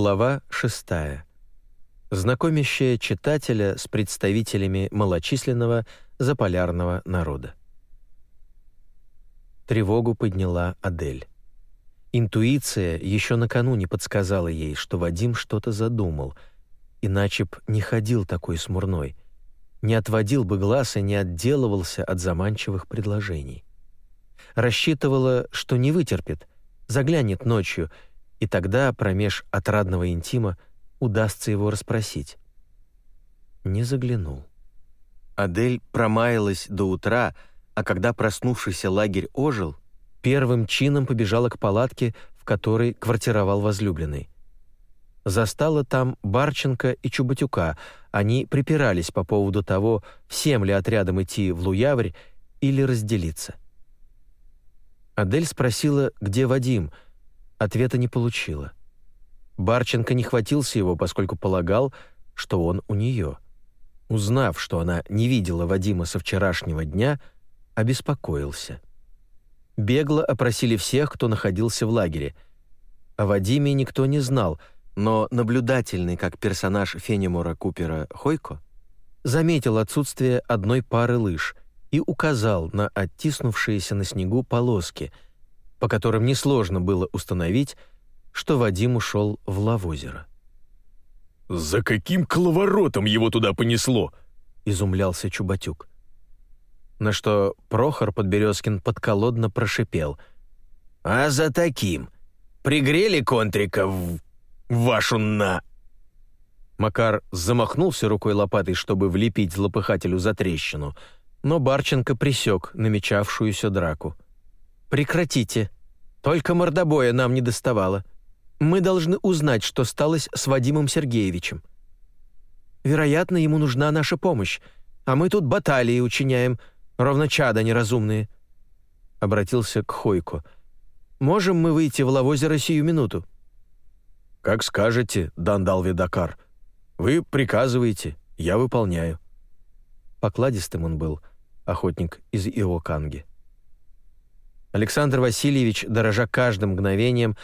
Глава 6. Знакомящая читателя с представителями малочисленного заполярного народа. Тревогу подняла Адель. Интуиция еще накануне подсказала ей, что Вадим что-то задумал, иначе б не ходил такой смурной, не отводил бы глаз и не отделывался от заманчивых предложений. Рассчитывала, что не вытерпит, заглянет ночью, и тогда промеж отрадного интима удастся его расспросить. Не заглянул. Адель промаялась до утра, а когда проснувшийся лагерь ожил, первым чином побежала к палатке, в которой квартировал возлюбленный. Застала там Барченко и Чубатюка. Они припирались по поводу того, всем ли отрядом идти в Луяврь или разделиться. Адель спросила, где Вадим. Ответа не получила. Барченко не хватился его, поскольку полагал, что он у нее. Узнав, что она не видела Вадима со вчерашнего дня, обеспокоился. Бегло опросили всех, кто находился в лагере. О Вадиме никто не знал, но наблюдательный как персонаж Фенемора Купера Хойко заметил отсутствие одной пары лыж и указал на оттиснувшиеся на снегу полоски, по которым несложно было установить, что Вадим ушел в Лавозеро. «За каким коловоротом его туда понесло?» — изумлялся Чубатюк на что Прохор Подберезкин подколодно прошипел. «А за таким! Пригрели контрика в... вашу на...» Макар замахнулся рукой лопатой, чтобы влепить злопыхателю за трещину, но Барченко присек намечавшуюся драку. «Прекратите. Только мордобоя нам не доставало. Мы должны узнать, что сталось с Вадимом Сергеевичем. Вероятно, ему нужна наша помощь, а мы тут баталии учиняем, ровно чада неразумные», — обратился к Хойку. «Можем мы выйти в Лавозеро сию минуту?» «Как скажете, Дандал Дакар. Вы приказываете, я выполняю». Покладистым он был, охотник из Иоканги. Александр Васильевич, дорожа каждым мгновением,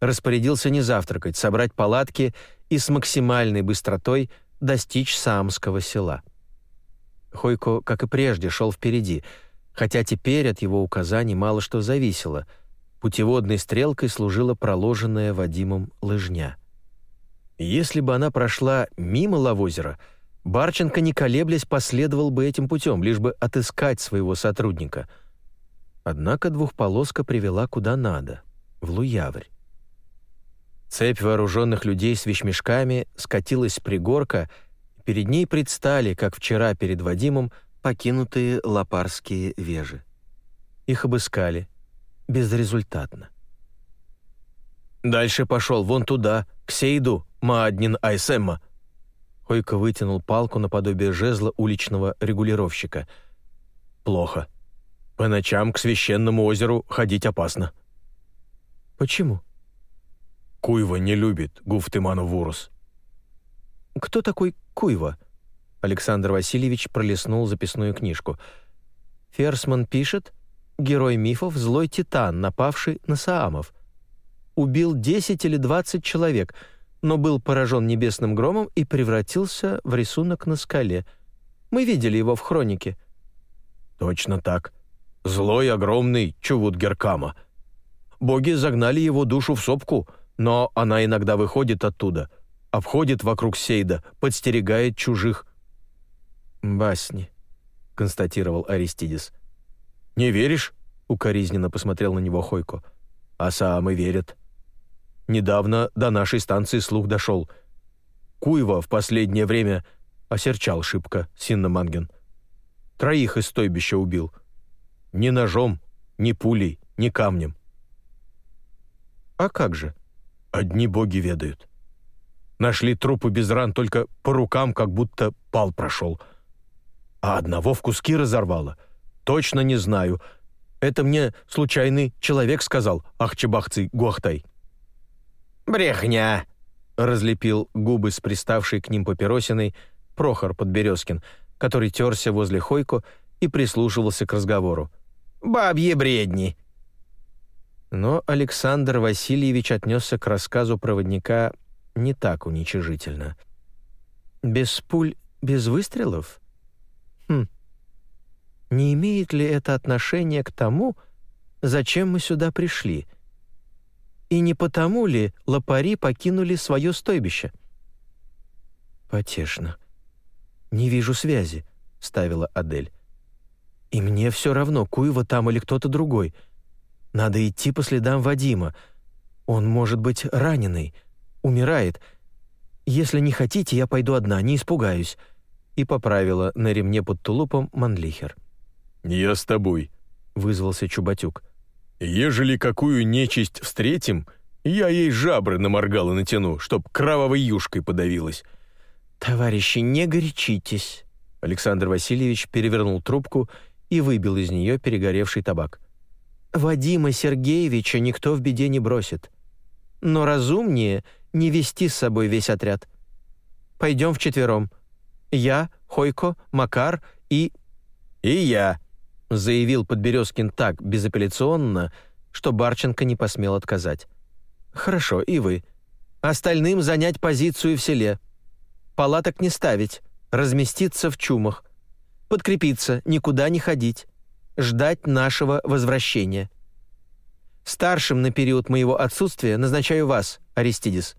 распорядился не завтракать, собрать палатки и с максимальной быстротой достичь Самского села. Хойко, как и прежде, шел впереди, хотя теперь от его указаний мало что зависело. Путеводной стрелкой служила проложенная Вадимом лыжня. Если бы она прошла мимо Лавозера, Барченко, не колеблясь, последовал бы этим путем, лишь бы отыскать своего сотрудника. Однако двухполоска привела куда надо — в Луяврь. Цепь вооруженных людей с вещмешками скатилась с пригорка — Перед ней предстали, как вчера перед Вадимом, покинутые лапарские вежи. Их обыскали. Безрезультатно. «Дальше пошел, вон туда, к Сейду, Мааднин Айсемма». Хойко вытянул палку наподобие жезла уличного регулировщика. «Плохо. По ночам к священному озеру ходить опасно». «Почему?» «Куйва не любит Гуфтыману Вурус». «Кто такой Куйва?» Александр Васильевич пролистнул записную книжку. «Ферсман пишет, герой мифов — злой титан, напавший на Саамов. Убил 10 или 20 человек, но был поражен небесным громом и превратился в рисунок на скале. Мы видели его в хронике». «Точно так. Злой, огромный Чувут Геркама. Боги загнали его душу в сопку, но она иногда выходит оттуда» обходит вокруг Сейда, подстерегает чужих. «Басни», — констатировал Аристидис. «Не веришь?» — укоризненно посмотрел на него Хойко. «А самы верят. Недавно до нашей станции слух дошел. Куева в последнее время осерчал шибко, Синна Манген. Троих из стойбища убил. Ни ножом, ни пулей, ни камнем. А как же? Одни боги ведают. Нашли трупы без ран только по рукам, как будто пал прошел. А одного в куски разорвало. Точно не знаю. Это мне случайный человек сказал, ахчебахцый Гуахтай. «Брехня!» — разлепил губы с приставшей к ним папиросиной Прохор Подберезкин, который терся возле Хойко и прислушивался к разговору. «Бабьи бредни!» Но Александр Васильевич отнесся к рассказу проводника не так уничижительно. «Без пуль, без выстрелов? Хм. Не имеет ли это отношение к тому, зачем мы сюда пришли? И не потому ли лопари покинули свое стойбище?» «Потешно. Не вижу связи», — ставила Адель. «И мне все равно, Куева там или кто-то другой. Надо идти по следам Вадима. Он может быть раненый, умирает. Если не хотите, я пойду одна, не испугаюсь». И поправила на ремне под тулупом Манлихер. «Я с тобой», — вызвался Чубатюк. «Ежели какую нечисть встретим, я ей жабры наморгал и натяну, чтоб кровавой юшкой подавилась». «Товарищи, не горячитесь!» Александр Васильевич перевернул трубку и выбил из нее перегоревший табак. «Вадима Сергеевича никто в беде не бросит. Но разумнее не вести с собой весь отряд. Пойдем вчетвером. Я, Хойко, Макар и...» «И я», — заявил Подберезкин так безапелляционно, что Барченко не посмел отказать. «Хорошо, и вы. Остальным занять позицию в селе палаток не ставить, разместиться в чумах, подкрепиться, никуда не ходить, ждать нашего возвращения. Старшим на период моего отсутствия назначаю вас, Аристидис».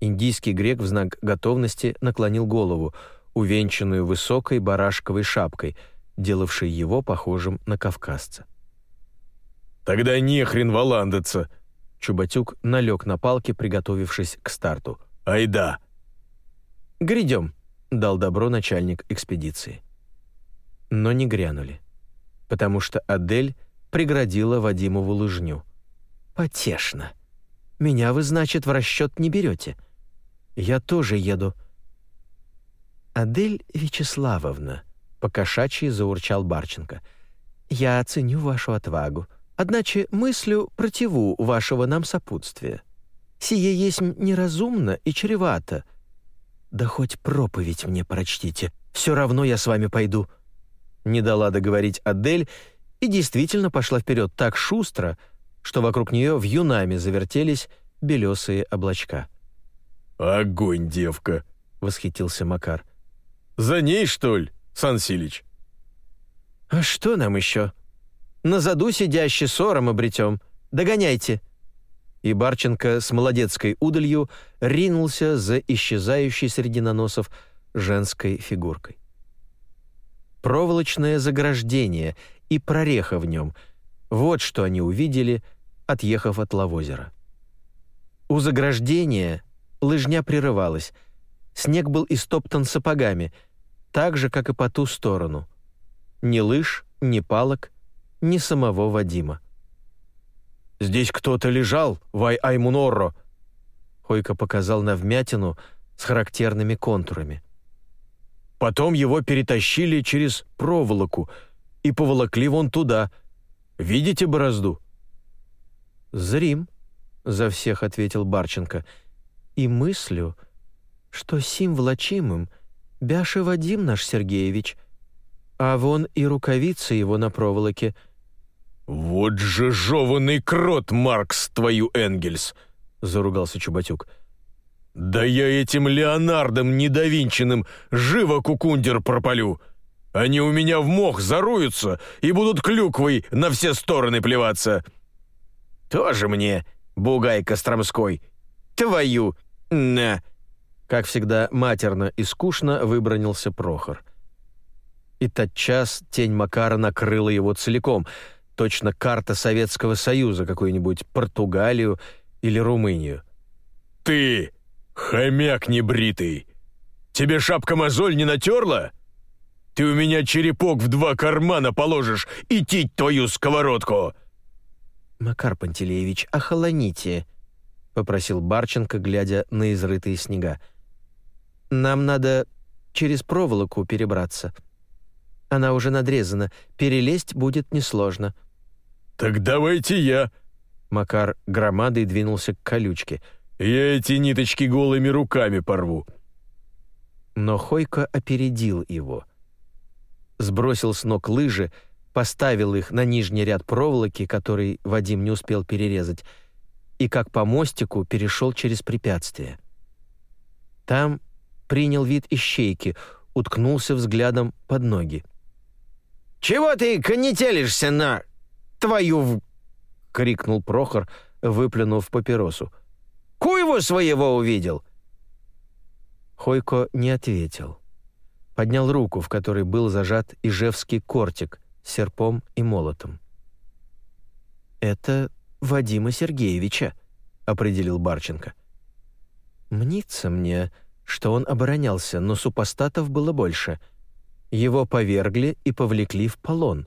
Индийский грек в знак готовности наклонил голову, увенчанную высокой барашковой шапкой, делавшей его похожим на кавказца. «Тогда не хрен валандаться!» Чубатюк налег на палки, приготовившись к старту. «Айда!» «Грядем», — дал добро начальник экспедиции. Но не грянули, потому что Адель преградила Вадимову лыжню. «Потешно. Меня вы, значит, в расчет не берете. Я тоже еду». «Адель Вячеславовна», — покошачьи заурчал Барченко, — «я оценю вашу отвагу, одначе мыслю противу вашего нам сопутствия. Сие есть неразумно и чревато, «Да хоть проповедь мне прочтите, все равно я с вами пойду». Не дала договорить Адель и действительно пошла вперед так шустро, что вокруг нее в юнами завертелись белесые облачка. «Огонь, девка!» — восхитился Макар. «За ней, что ли, Сан Силич?» «А что нам еще? На заду сидящий ссором обретем. Догоняйте!» И Барченко с молодецкой удалью ринулся за исчезающей среди наносов женской фигуркой. Проволочное заграждение и прореха в нем — вот что они увидели, отъехав от Лавозера. У заграждения лыжня прерывалась, снег был истоптан сапогами, так же, как и по ту сторону. Ни лыж, ни палок, ни самого Вадима. Здесь кто-то лежал, Вай Аймунорро!» Хойко показал на вмятину с характерными контурами. «Потом его перетащили через проволоку и поволокли вон туда. Видите борозду?» «Зрим», — за всех ответил Барченко, «и мыслю, что сим влачимым Бяша Вадим наш Сергеевич, а вон и рукавицы его на проволоке — «Вот же жеванный крот, Маркс, твою Энгельс!» — заругался Чубатюк. «Да я этим Леонардом недовинченным живо кукундер пропалю! Они у меня в мох заруются и будут клюквой на все стороны плеваться!» «Тоже мне, бугай Костромской! Твою! На!» Как всегда, матерно и скучно выбронился Прохор. И тотчас тень Макара накрыла его целиком — точно карта Советского Союза, какую-нибудь Португалию или Румынию. «Ты, хомяк небритый, тебе шапка-мозоль не натерла? Ты у меня черепок в два кармана положишь и тить твою сковородку!» «Макар Пантелеевич, охолоните», — попросил Барченко, глядя на изрытые снега. «Нам надо через проволоку перебраться. Она уже надрезана, перелезть будет несложно». «Так давайте я». Макар громадой двинулся к колючке. «Я эти ниточки голыми руками порву». Но Хойко опередил его. Сбросил с ног лыжи, поставил их на нижний ряд проволоки, который Вадим не успел перерезать, и как по мостику перешел через препятствие. Там принял вид ищейки, уткнулся взглядом под ноги. «Чего ты конетелишься на твою в...» — крикнул Прохор, выплюнув папиросу. «Куйву своего увидел!» Хойко не ответил. Поднял руку, в которой был зажат ижевский кортик с серпом и молотом. «Это Вадима Сергеевича», — определил Барченко. «Мнится мне, что он оборонялся, но супостатов было больше. Его повергли и повлекли в полон».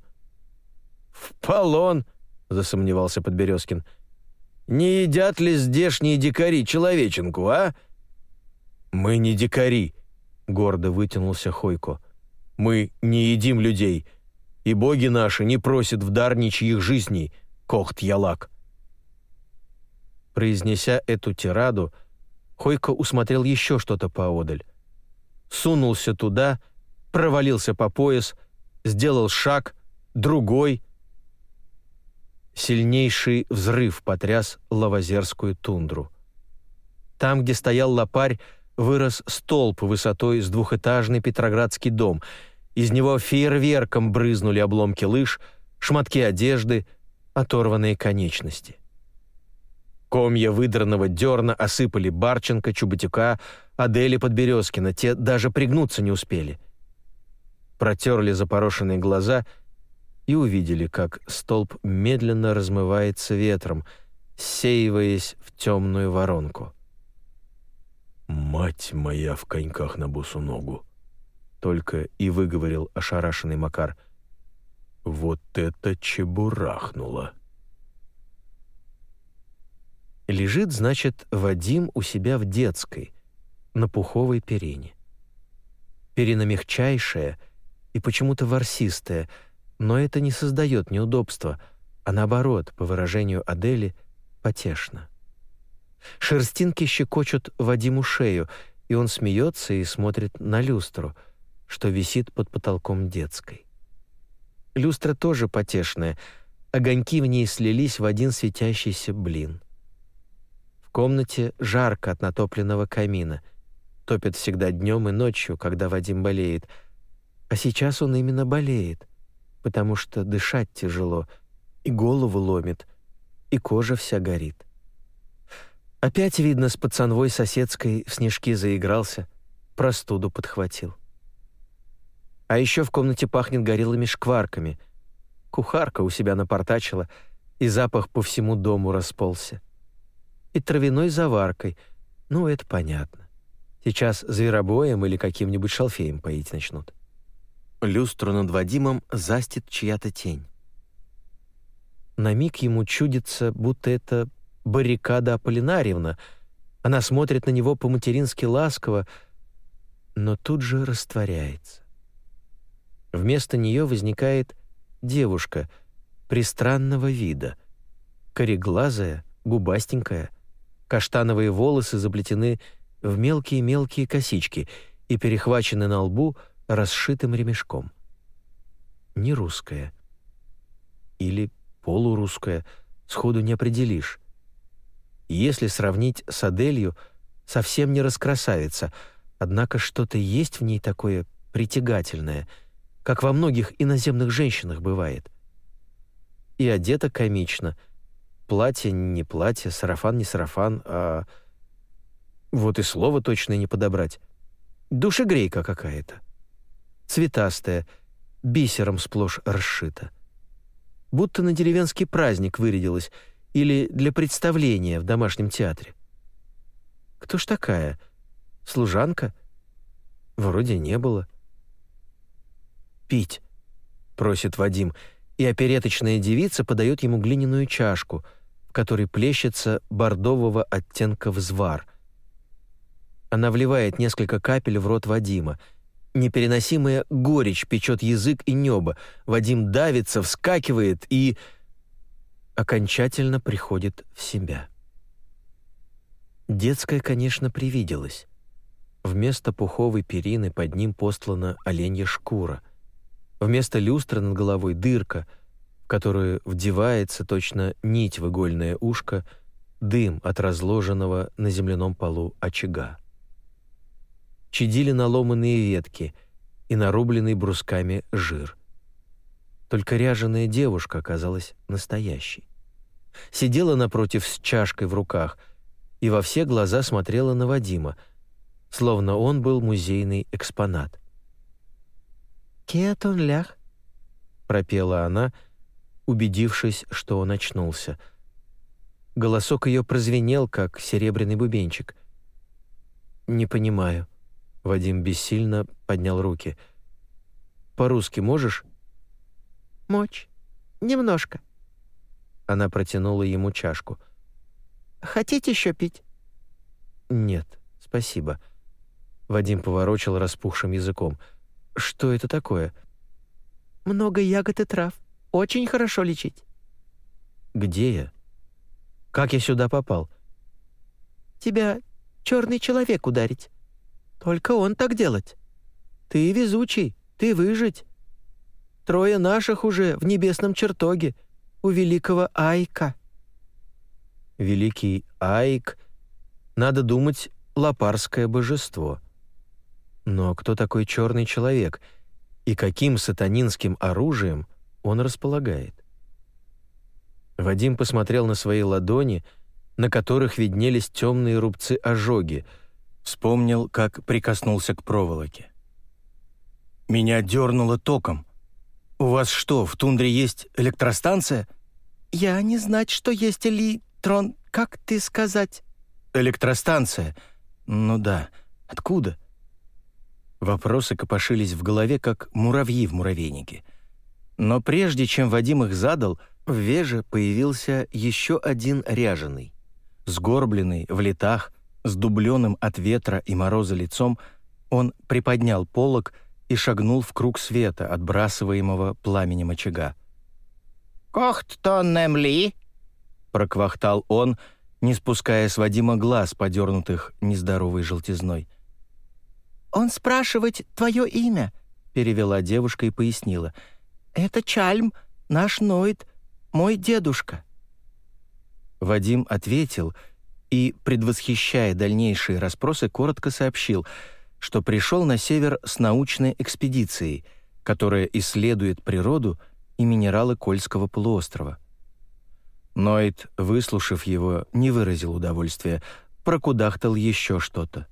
«В полон?» — засомневался Подберезкин. «Не едят ли здешние дикари человеченку, а?» «Мы не дикари», — гордо вытянулся Хойко. «Мы не едим людей, и боги наши не просят в дар ничьих жизней, Кохт-Ялак». Произнеся эту тираду, Хойко усмотрел еще что-то поодаль. Сунулся туда, провалился по пояс, сделал шаг, другой. Сильнейший взрыв потряс лавазерскую тундру. Там, где стоял лопарь, вырос столб высотой с двухэтажный петроградский дом. Из него фейерверком брызнули обломки лыж, шматки одежды, оторванные конечности. Комья выдранного дерна осыпали Барченко, Чубатюка, Адели Подберезкина, те даже пригнуться не успели. Протерли запорошенные глаза и увидели, как столб медленно размывается ветром, сеиваясь в темную воронку. «Мать моя в коньках на босу ногу!» Только и выговорил ошарашенный Макар. «Вот это чебурахнуло!» Лежит, значит, Вадим у себя в детской, на пуховой перине. Перина мягчайшая и почему-то ворсистая, но это не создает неудобства, а наоборот, по выражению Адели, потешно. Шерстинки щекочут Вадиму шею, и он смеется и смотрит на люстру, что висит под потолком детской. Люстра тоже потешная, огоньки в ней слились в один светящийся блин комнате жарко от натопленного камина. Топят всегда днем и ночью, когда Вадим болеет. А сейчас он именно болеет, потому что дышать тяжело, и голову ломит, и кожа вся горит. Опять, видно, с пацанвой соседской в снежки заигрался, простуду подхватил. А еще в комнате пахнет горелыми шкварками. Кухарка у себя напортачила, и запах по всему дому расползся и травяной заваркой. Ну, это понятно. Сейчас зверобоем или каким-нибудь шалфеем поить начнут. Люстру над Вадимом застит чья-то тень. На миг ему чудится, будто это баррикада Аполлинарьевна. Она смотрит на него по-матерински ласково, но тут же растворяется. Вместо нее возникает девушка пристранного вида, кореглазая, губастенькая, Каштановые волосы заплетены в мелкие-мелкие косички и перехвачены на лбу расшитым ремешком. Не русская. Или полурусская, сходу не определишь. Если сравнить с Аделью, совсем не раскрасавица, однако что-то есть в ней такое притягательное, как во многих иноземных женщинах бывает. И одета комично — Платье не платье, сарафан не сарафан, а... Вот и слово точно не подобрать. Душегрейка какая-то. Цветастая, бисером сплошь расшита. Будто на деревенский праздник вырядилась или для представления в домашнем театре. Кто ж такая? Служанка? Вроде не было. «Пить», — просит Вадим, и опереточная девица подает ему глиняную чашку — которой плещется бордового оттенка взвар. Она вливает несколько капель в рот Вадима. Непереносимая горечь печет язык и небо. Вадим давится, вскакивает и... окончательно приходит в себя. Детская, конечно, привиделась. Вместо пуховой перины под ним постлана оленья шкура. Вместо люстры над головой дырка — которую вдевается точно нить в игольное ушко дым от разложенного на земляном полу очага. Чадили наломанные ветки и нарубленный брусками жир. Только ряженая девушка оказалась настоящей. Сидела напротив с чашкой в руках и во все глаза смотрела на Вадима, словно он был музейный экспонат. «Кетон лях», — пропела она, убедившись, что он очнулся. Голосок ее прозвенел, как серебряный бубенчик. «Не понимаю». Вадим бессильно поднял руки. «По-русски можешь?» «Мочь. Немножко». Она протянула ему чашку. «Хотите еще пить?» «Нет, спасибо». Вадим поворочил распухшим языком. «Что это такое?» «Много ягод и трав. Очень хорошо лечить». «Где я? Как я сюда попал?» «Тебя черный человек ударить. Только он так делать. Ты везучий, ты выжить. Трое наших уже в небесном чертоге у великого Айка». «Великий Айк, надо думать, лапарское божество». Но кто такой черный человек и каким сатанинским оружием он располагает? Вадим посмотрел на свои ладони, на которых виднелись темные рубцы ожоги, вспомнил, как прикоснулся к проволоке. «Меня дернуло током. У вас что, в тундре есть электростанция?» «Я не знать, что есть электрон. Как ты сказать?» «Электростанция. Ну да. Откуда?» Вопросы копошились в голове, как муравьи в муравейнике. Но прежде чем Вадим их задал, в Веже появился еще один ряженый. Сгорбленный, в летах, с дубленым от ветра и мороза лицом, он приподнял полог и шагнул в круг света, отбрасываемого пламенем очага. «Кохт-то проквахтал он, не спуская с Вадима глаз, подернутых нездоровой желтизной. «Он спрашивает твое имя», — перевела девушка и пояснила. «Это Чальм, наш Ноид, мой дедушка». Вадим ответил и, предвосхищая дальнейшие расспросы, коротко сообщил, что пришел на север с научной экспедицией, которая исследует природу и минералы Кольского полуострова. Ноид, выслушав его, не выразил удовольствия, прокудахтал еще что-то.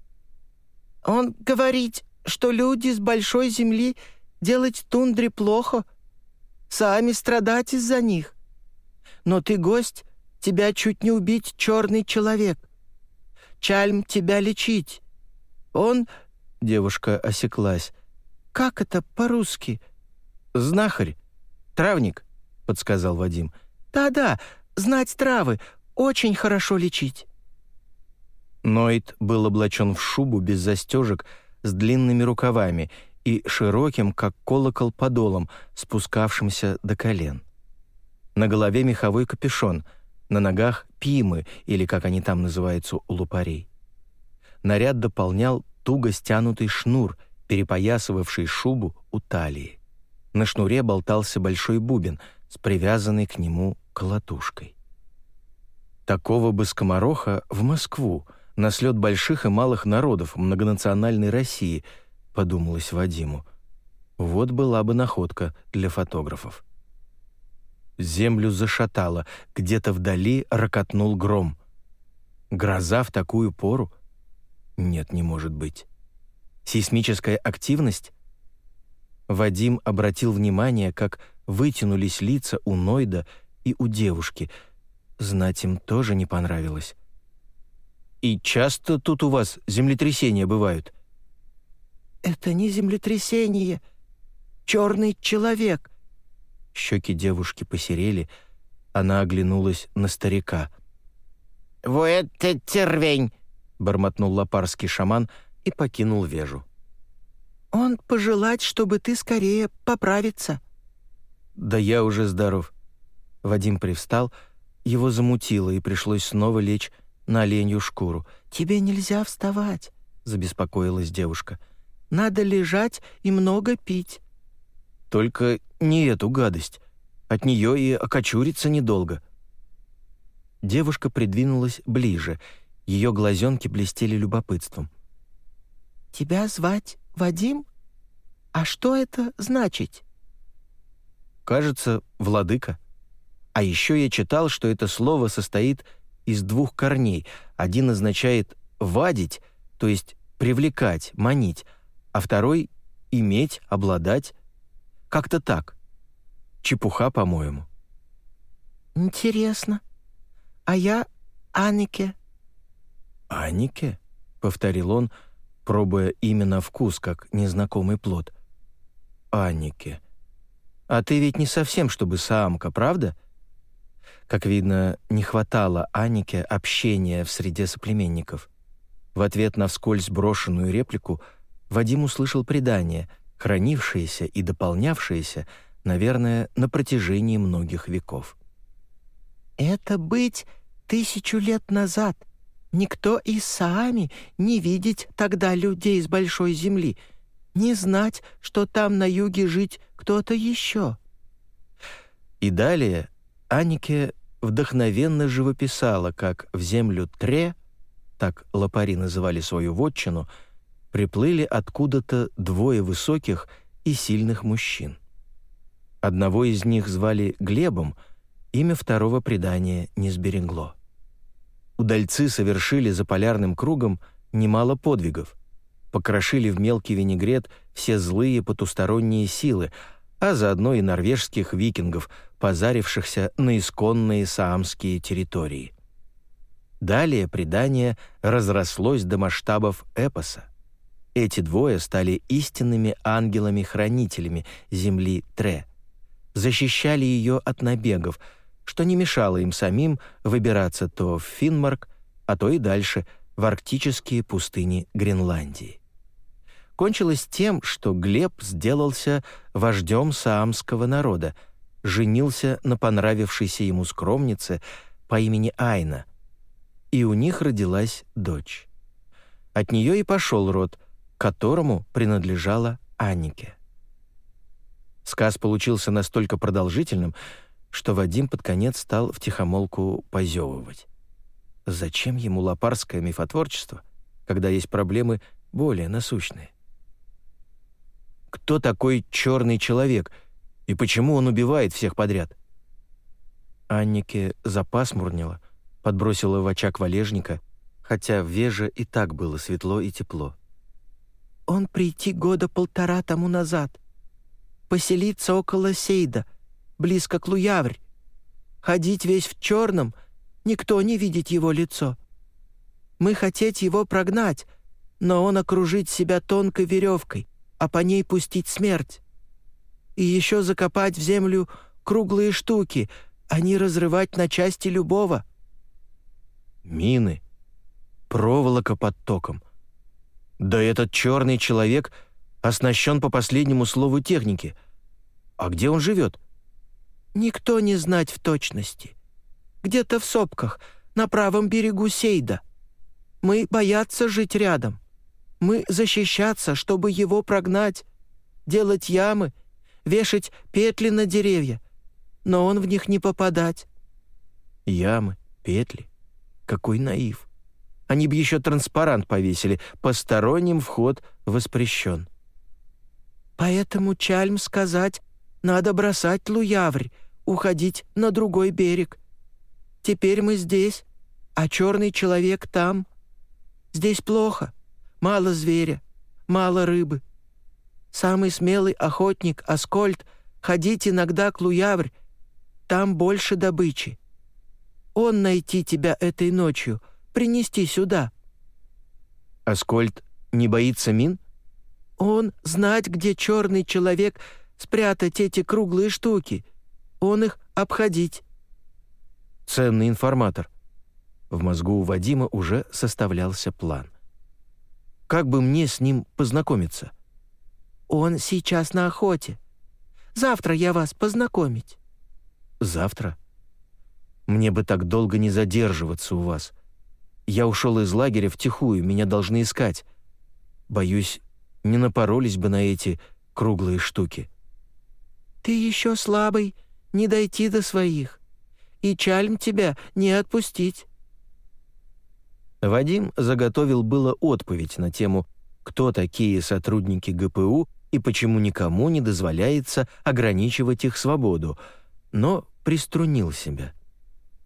Он говорит, что люди с большой земли делать тундре плохо, сами страдать из-за них. Но ты гость, тебя чуть не убить черный человек. Чальм тебя лечить. Он...» — девушка осеклась. «Как это по-русски?» «Знахарь. Травник», — подсказал Вадим. «Да-да, знать травы. Очень хорошо лечить». Ноид был облачен в шубу без застежек с длинными рукавами и широким, как колокол, подолом, спускавшимся до колен. На голове меховой капюшон, на ногах пимы, или как они там называются у лупарей. Наряд дополнял туго стянутый шнур, перепоясывавший шубу у талии. На шнуре болтался большой бубен с привязанной к нему колотушкой. Такого бы скомороха в Москву, на слет больших и малых народов многонациональной России, подумалось Вадиму. Вот была бы находка для фотографов. Землю зашатало, где-то вдали рокотнул гром. Гроза в такую пору? Нет, не может быть. Сейсмическая активность? Вадим обратил внимание, как вытянулись лица у Нойда и у девушки. Знать им тоже не понравилось. И часто тут у вас землетрясения бывают?» «Это не землетрясение. Черный человек». Щеки девушки посерели. Она оглянулась на старика. «Во это тервень!» — бормотнул лопарский шаман и покинул вежу. «Он пожелать, чтобы ты скорее поправиться». «Да я уже здоров». Вадим привстал, его замутило, и пришлось снова лечь на оленью шкуру. «Тебе нельзя вставать», — забеспокоилась девушка. «Надо лежать и много пить». «Только не эту гадость. От нее и окочуриться недолго». Девушка придвинулась ближе. Ее глазенки блестели любопытством. «Тебя звать Вадим? А что это значит?» «Кажется, владыка. А еще я читал, что это слово состоит из двух корней. Один означает «вадить», то есть «привлекать», «манить», а второй — «иметь», «обладать». Как-то так. Чепуха, по-моему. «Интересно. А я Анике». «Анике?» — повторил он, пробуя имя на вкус, как незнакомый плод. «Анике. А ты ведь не совсем чтобы самка, правда?» Как видно, не хватало Анике общения в среде соплеменников. В ответ на вскользь брошенную реплику Вадим услышал предание, хранившееся и дополнявшееся, наверное, на протяжении многих веков. «Это быть тысячу лет назад. Никто и сами не видеть тогда людей с большой земли, не знать, что там на юге жить кто-то еще». И далее Анике вдохновенно живописала, как в землю Тре, так лопари называли свою вотчину, приплыли откуда-то двое высоких и сильных мужчин. Одного из них звали Глебом, имя второго предания не сберегло. Удальцы совершили за полярным кругом немало подвигов, покрошили в мелкий винегрет все злые потусторонние силы, а заодно и норвежских викингов, позарившихся на исконные саамские территории. Далее предание разрослось до масштабов эпоса. Эти двое стали истинными ангелами-хранителями земли Тре, защищали ее от набегов, что не мешало им самим выбираться то в Финмарк, а то и дальше в арктические пустыни Гренландии кончилось тем, что Глеб сделался вождем саамского народа, женился на понравившейся ему скромнице по имени Айна, и у них родилась дочь. От нее и пошел род, которому принадлежала Аннике. Сказ получился настолько продолжительным, что Вадим под конец стал втихомолку позевывать. Зачем ему лопарское мифотворчество, когда есть проблемы более насущные? кто такой черный человек и почему он убивает всех подряд. Аннике запасмурнила, подбросила в очаг валежника, хотя в Веже и так было светло и тепло. «Он прийти года полтора тому назад. Поселиться около Сейда, близко к Луяврь. Ходить весь в черном, никто не видит его лицо. Мы хотеть его прогнать, но он окружить себя тонкой веревкой, а по ней пустить смерть. И еще закопать в землю круглые штуки, а не разрывать на части любого. Мины, проволока под током. Да этот черный человек оснащен по последнему слову техники. А где он живет? Никто не знать в точности. Где-то в сопках, на правом берегу Сейда. Мы боятся жить рядом. Мы защищаться, чтобы его прогнать, делать ямы, вешать петли на деревья, но он в них не попадать». «Ямы, петли? Какой наив! Они бы еще транспарант повесили, посторонним вход воспрещен». «Поэтому Чальм сказать, надо бросать Луяврь, уходить на другой берег. Теперь мы здесь, а черный человек там. Здесь плохо. Мало зверя, мало рыбы. Самый смелый охотник Аскольд ходить иногда к Луяврь, там больше добычи. Он найти тебя этой ночью, принести сюда». «Аскольд не боится мин?» «Он знать, где черный человек спрятать эти круглые штуки. Он их обходить». «Ценный информатор». В мозгу у Вадима уже составлялся план. Как бы мне с ним познакомиться?» «Он сейчас на охоте. Завтра я вас познакомить». «Завтра? Мне бы так долго не задерживаться у вас. Я ушел из лагеря втихую, меня должны искать. Боюсь, не напоролись бы на эти круглые штуки». «Ты еще слабый, не дойти до своих. и чальм тебя не отпустить». Вадим заготовил было отповедь на тему «Кто такие сотрудники ГПУ и почему никому не дозволяется ограничивать их свободу», но приструнил себя,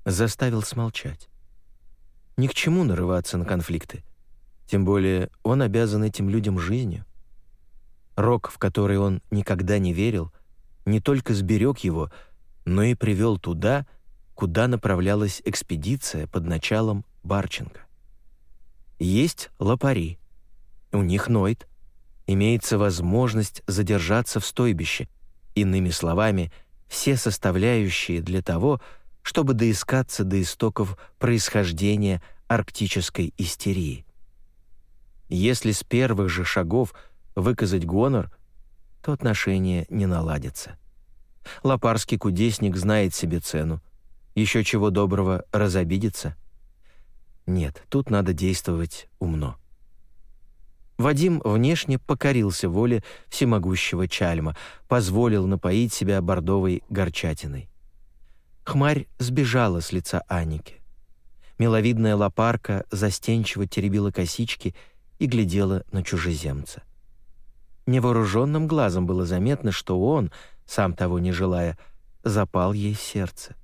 заставил смолчать. Ни к чему нарываться на конфликты. Тем более он обязан этим людям жизнью. Рок, в который он никогда не верил, не только сберег его, но и привел туда, куда направлялась экспедиция под началом Барченко. Есть лопари. У них ноет. Имеется возможность задержаться в стойбище. Иными словами, все составляющие для того, чтобы доискаться до истоков происхождения арктической истерии. Если с первых же шагов выказать гонор, то отношения не наладятся. Лопарский кудесник знает себе цену. Еще чего доброго разобидится — нет, тут надо действовать умно. Вадим внешне покорился воле всемогущего Чальма, позволил напоить себя бордовой горчатиной. Хмарь сбежала с лица Аники. Миловидная лопарка застенчиво теребила косички и глядела на чужеземца. Невооруженным глазом было заметно, что он, сам того не желая, запал ей сердце.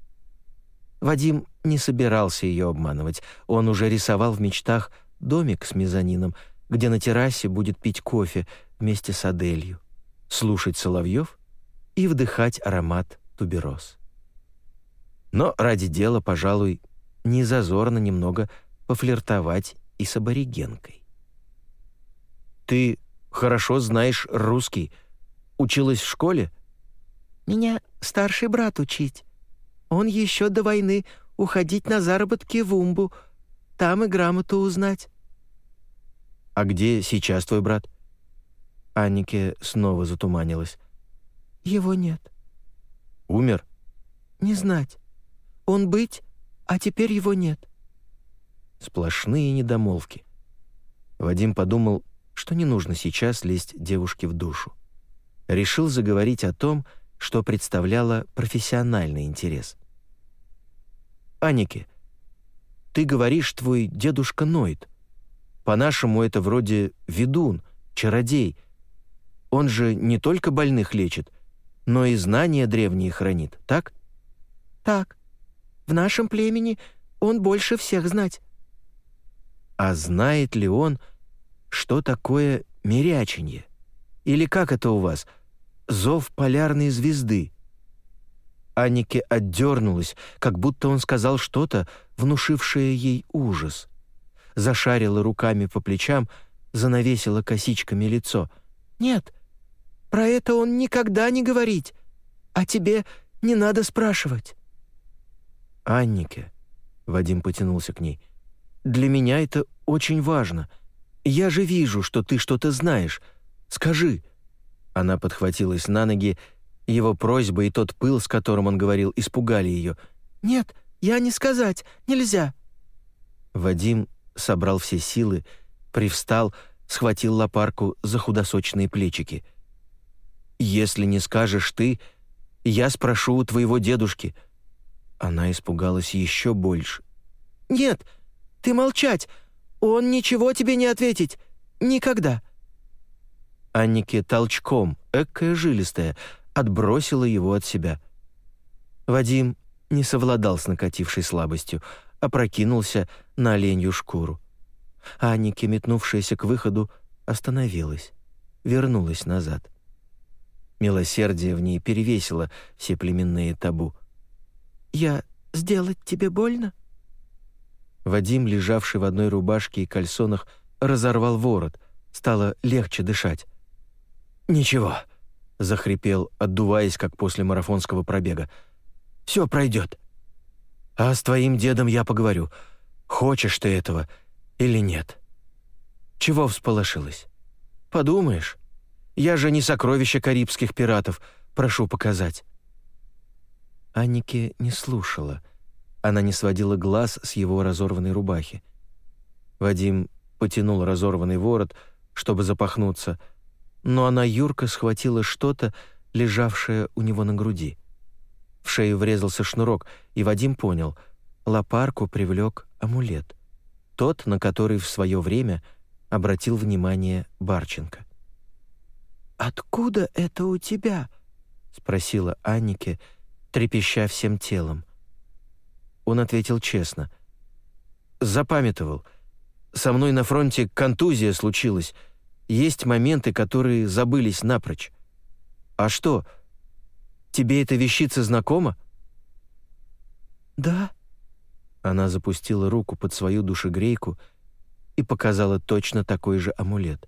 Вадим не собирался ее обманывать. Он уже рисовал в мечтах домик с мезонином, где на террасе будет пить кофе вместе с Аделью, слушать соловьев и вдыхать аромат тубероз. Но ради дела, пожалуй, не зазорно немного пофлиртовать и с аборигенкой. «Ты хорошо знаешь русский. Училась в школе?» «Меня старший брат учить. Он еще до войны уходить на заработки в Умбу, там и грамоту узнать». «А где сейчас твой брат?» Аннике снова затуманилась. «Его нет». «Умер?» «Не знать. Он быть, а теперь его нет». Сплошные недомолвки. Вадим подумал, что не нужно сейчас лезть девушке в душу. Решил заговорить о том, что представляло профессиональный интерес. «Анике, ты говоришь, твой дедушка ноет. По-нашему, это вроде ведун, чародей. Он же не только больных лечит, но и знания древние хранит, так?» «Так. В нашем племени он больше всех знать». «А знает ли он, что такое миряченье? Или как это у вас — зов полярной звезды. Анике отдернулась, как будто он сказал что-то, внушившее ей ужас. Зашарила руками по плечам, занавесила косичками лицо. «Нет, про это он никогда не говорить, а тебе не надо спрашивать». «Аннике», — Вадим потянулся к ней, — «для меня это очень важно. Я же вижу, что ты что-то знаешь. Скажи». Она подхватилась на ноги, его просьба и тот пыл, с которым он говорил, испугали ее. «Нет, я не сказать, нельзя». Вадим собрал все силы, привстал, схватил лопарку за худосочные плечики. «Если не скажешь ты, я спрошу у твоего дедушки». Она испугалась еще больше. «Нет, ты молчать, он ничего тебе не ответить. Никогда». Аннике толчком, эккая жилистая, отбросила его от себя. Вадим не совладал с накатившей слабостью, опрокинулся на оленью шкуру. Аннике, метнувшаяся к выходу, остановилась, вернулась назад. Милосердие в ней перевесило все племенные табу. «Я сделать тебе больно?» Вадим, лежавший в одной рубашке и кальсонах, разорвал ворот, стало легче дышать. «Ничего», — захрипел, отдуваясь, как после марафонского пробега. «Все пройдет. А с твоим дедом я поговорю. Хочешь ты этого или нет?» «Чего всполошилась? Подумаешь, я же не сокровище карибских пиратов, прошу показать». Аннике не слушала. Она не сводила глаз с его разорванной рубахи. Вадим потянул разорванный ворот, чтобы запахнуться — но она юрко схватила что-то, лежавшее у него на груди. В шею врезался шнурок, и Вадим понял — лопарку привлек амулет. Тот, на который в свое время обратил внимание Барченко. «Откуда это у тебя?» — спросила Аннике, трепеща всем телом. Он ответил честно. «Запамятовал. Со мной на фронте контузия случилась. Есть моменты, которые забылись напрочь. А что, тебе эта вещица знакома?» «Да». Она запустила руку под свою душегрейку и показала точно такой же амулет.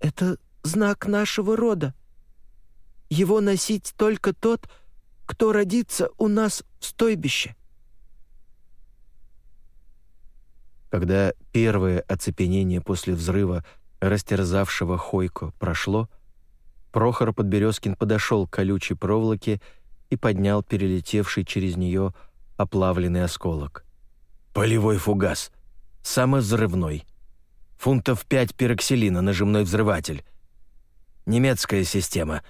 «Это знак нашего рода. Его носить только тот, кто родится у нас в стойбище». Когда первое оцепенение после взрыва, растерзавшего Хойко, прошло, Прохор Подберезкин подошел к колючей проволоке и поднял перелетевший через нее оплавленный осколок. «Полевой фугас. Самовзрывной. Фунтов пять пироксилина, нажимной взрыватель. Немецкая система.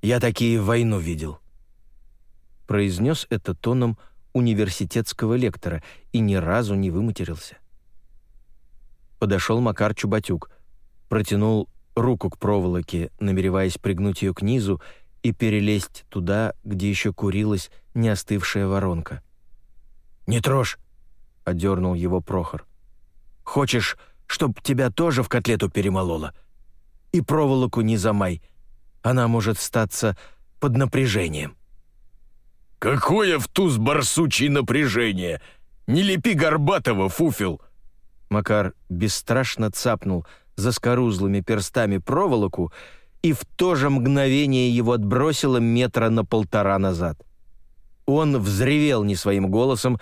Я такие в войну видел». Произнес это тоном университетского лектора и ни разу не выматерился. Подошел Макар Чубатюк, протянул руку к проволоке, намереваясь пригнуть ее к низу и перелезть туда, где еще курилась не остывшая воронка. «Не трожь!» — одернул его Прохор. «Хочешь, чтоб тебя тоже в котлету перемололо? И проволоку не замай, она может статься под напряжением». «Какое в туз барсучий напряжение! Не лепи Горбатого, фуфел!» Макар бесстрашно цапнул заскорузлыми перстами проволоку, и в то же мгновение его отбросило метра на полтора назад. Он взревел не своим голосом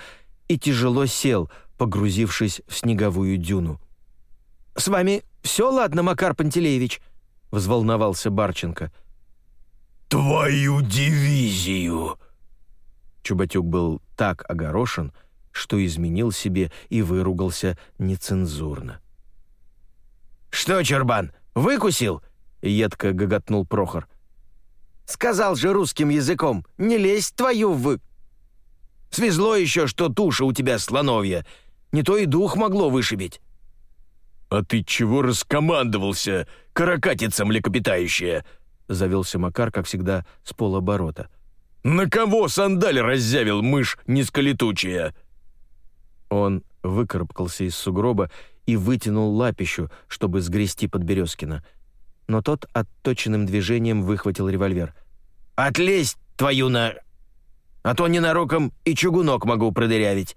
и тяжело сел, погрузившись в снеговую дюну. «С вами все ладно, Макар Пантелеевич?» — взволновался Барченко. «Твою дивизию!» Чубатюк был так огорошен, что изменил себе и выругался нецензурно. «Что, Чербан, выкусил?» — едко гоготнул Прохор. «Сказал же русским языком, не лезь твою в...» «Свезло еще, что туша у тебя слоновья, не то и дух могло вышибить». «А ты чего раскомандовался, каракатица млекопитающая?» — завелся Макар, как всегда, с полоборота. «На кого сандаль раззявил мышь низколетучая?» Он выкарабкался из сугроба и вытянул лапищу, чтобы сгрести Подберезкина. Но тот отточенным движением выхватил револьвер. «Отлезь, твою на... А то ненароком и чугунок могу продырявить».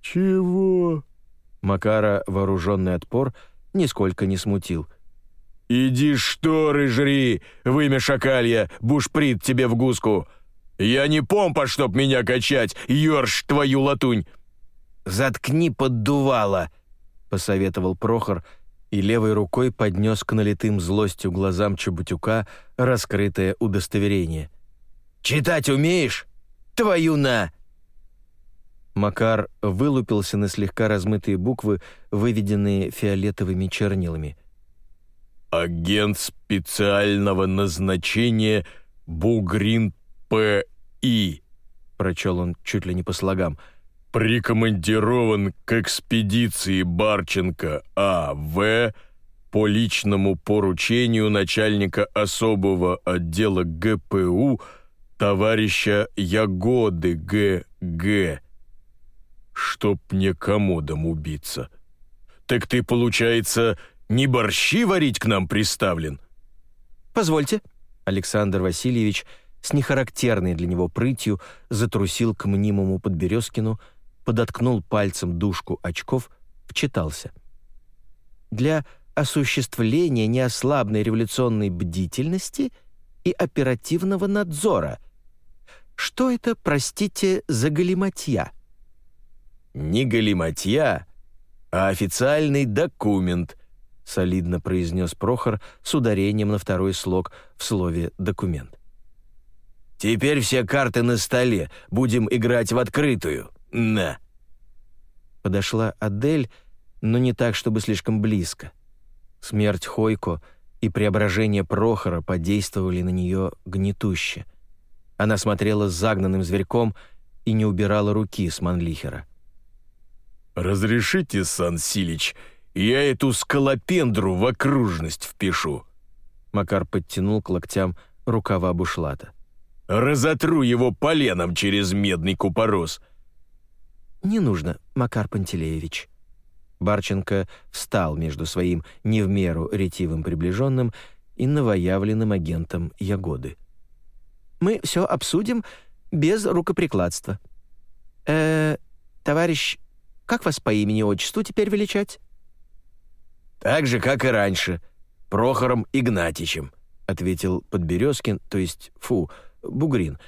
«Чего?» Макара, вооруженный отпор, нисколько не смутил. «Иди шторы жри, вымя шакалья, бушприт тебе в гуску! Я не помпа, чтоб меня качать, ёрш твою латунь!» «Заткни поддувало!» — посоветовал Прохор и левой рукой поднес к налитым злостью глазам Чебутюка раскрытое удостоверение. «Читать умеешь? Твою на!» Макар вылупился на слегка размытые буквы, выведенные фиолетовыми чернилами. «Агент специального назначения Бугрин П.И.», — прочел он чуть ли не по слогам — прикомандирован к экспедиции Барченко А.В. по личному поручению начальника особого отдела ГПУ товарища Ягоды Г.Г. Чтоб мне комодом убиться. Так ты, получается, не борщи варить к нам приставлен? Позвольте, Александр Васильевич с нехарактерной для него прытью затрусил к мнимому Подберезкину, подоткнул пальцем дужку очков, вчитался. Для осуществления неослабной революционной бдительности и оперативного надзора. Что это, простите, за галиматья? «Не галиматья, а официальный документ», — солидно произнес Прохор с ударением на второй слог в слове «документ». «Теперь все карты на столе, будем играть в открытую». «На!» Подошла Адель, но не так, чтобы слишком близко. Смерть Хойко и преображение Прохора подействовали на нее гнетуще. Она смотрела с загнанным зверьком и не убирала руки с Манлихера. «Разрешите, Сан Силич, я эту скалопендру в окружность впишу». Макар подтянул к локтям рукава бушлата. «Разотру его поленом через медный купорос». «Не нужно, Макар Пантелеевич». Барченко встал между своим не в меру ретивым приближенным и новоявленным агентом Ягоды. «Мы все обсудим без рукоприкладства. э товарищ, как вас по имени-отчеству теперь величать?» «Так же, как и раньше, Прохором Игнатичем», — ответил Подберезкин, то есть, фу, Бугрин,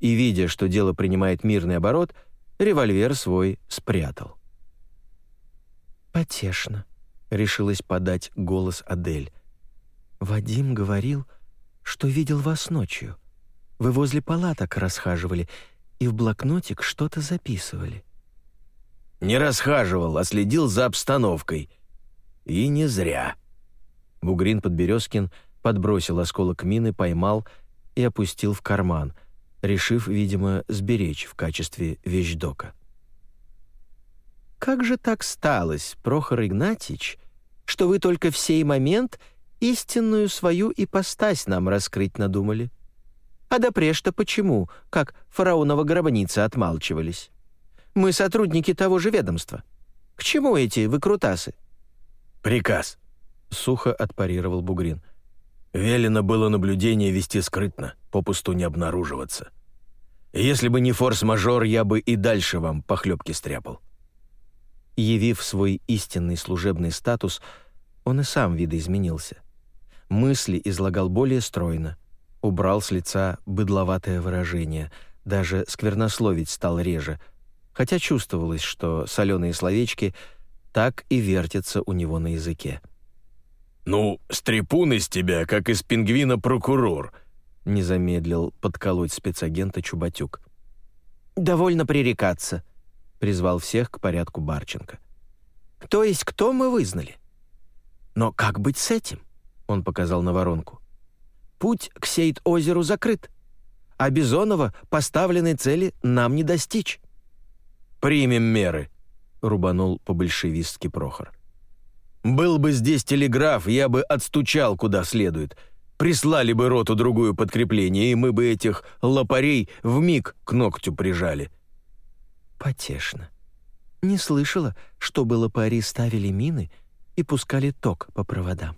и, видя, что дело принимает мирный оборот, револьвер свой спрятал. «Потешно», — решилась подать голос Адель. «Вадим говорил, что видел вас ночью. Вы возле палаток расхаживали и в блокнотик что-то записывали». «Не расхаживал, а следил за обстановкой. И не зря». Бугрин Подберезкин подбросил осколок мины, поймал и опустил в карман, решив, видимо, сберечь в качестве вещдока. «Как же так сталось, Прохор Игнатьич, что вы только в сей момент истинную свою ипостась нам раскрыть надумали? А допреж-то почему, как фараонова гробница отмалчивались? Мы сотрудники того же ведомства. К чему эти выкрутасы?» «Приказ», — сухо отпарировал Бугрин. «Велено было наблюдение вести скрытно, попусту не обнаруживаться. Если бы не форс-мажор, я бы и дальше вам похлебки стряпал». Явив свой истинный служебный статус, он и сам видоизменился. Мысли излагал более стройно, убрал с лица быдловатое выражение, даже сквернословить стал реже, хотя чувствовалось, что соленые словечки так и вертятся у него на языке. «Ну, стрепун из тебя, как из пингвина прокурор», — не замедлил подколоть спецагента Чубатюк. «Довольно пререкаться», — призвал всех к порядку Барченко. «Кто есть кто, мы вызнали. Но как быть с этим?» — он показал на воронку. «Путь к Сейт-озеру закрыт, а Бизонова поставленной цели нам не достичь». «Примем меры», — рубанул по-большевистски Прохор. «Был бы здесь телеграф, я бы отстучал куда следует. Прислали бы роту другую подкрепление, и мы бы этих лопарей в миг к ногтю прижали». Потешно. Не слышала, что было пари ставили мины и пускали ток по проводам.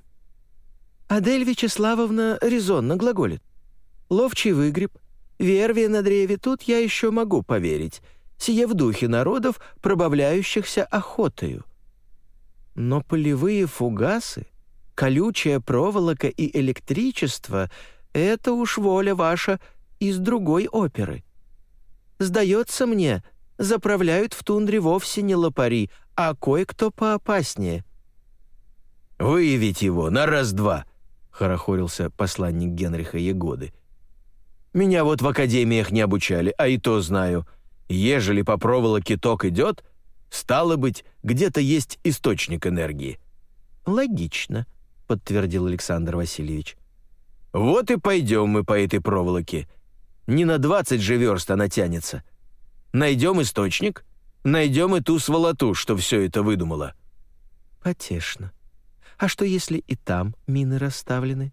Адель Вячеславовна резонно глаголит. Ловчий выгреб, вервия на древе, тут я еще могу поверить. Сие в духе народов, пробавляющихся охотою. Но полевые фугасы, колючая проволока и электричество — это уж воля ваша из другой оперы. Сдается мне, заправляют в тундре вовсе не лопари, а кое-кто поопаснее». «Выявить его на раз-два», — хорохорился посланник Генриха Егоды. «Меня вот в академиях не обучали, а и то знаю. Ежели по проволоке ток идет, стало быть, где-то есть источник энергии». «Логично», — подтвердил Александр Васильевич. «Вот и пойдем мы по этой проволоке. Не на двадцать же верст она тянется. Найдем источник, найдем и ту сволоту, что все это выдумала». «Потешно. А что, если и там мины расставлены?